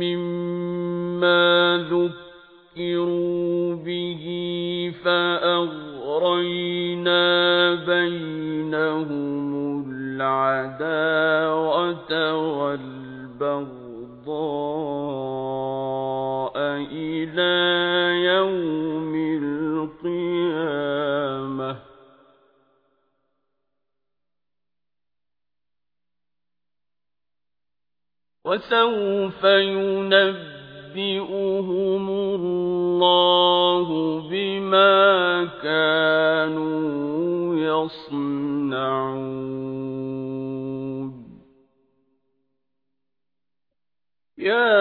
مما ذكروا به فأغرينا بينهم العداوة والبغضاء إلى وسوف ينبئهم الله بما كانوا يصنعون. يا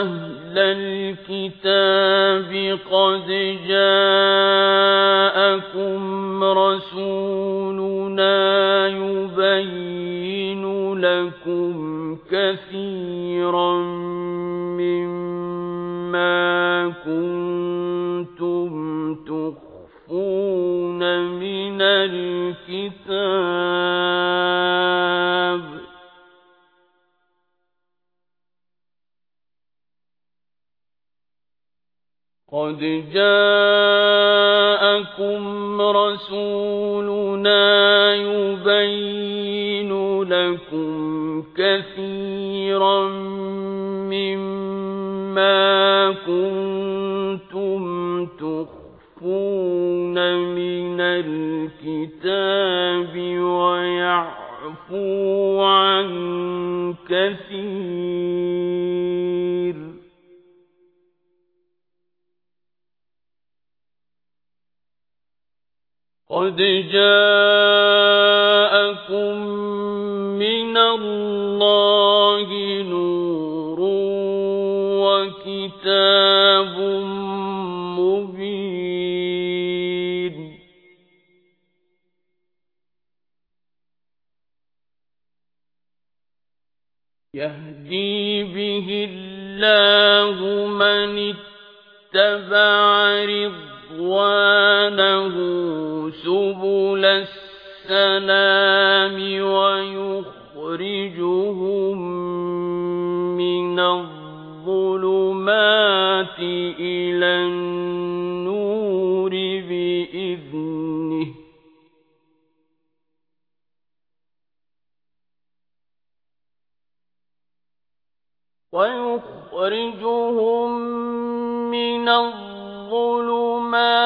أهل الكتاب قد جاءكم رسولنا كثيرا مما كنتم تخفون من الكتاب. قد جاءكم رسولنا يبين لكم كثيرا مما كنتم تخفون من الكتاب ويعفو عن كثير. قد جاءكم من الله نور وكتاب مبين يهدي به الله من اتبع رضوانه سبل السلام ويخرجهم الظلمات إلى النور بإذنه ويخرجهم من الظلمات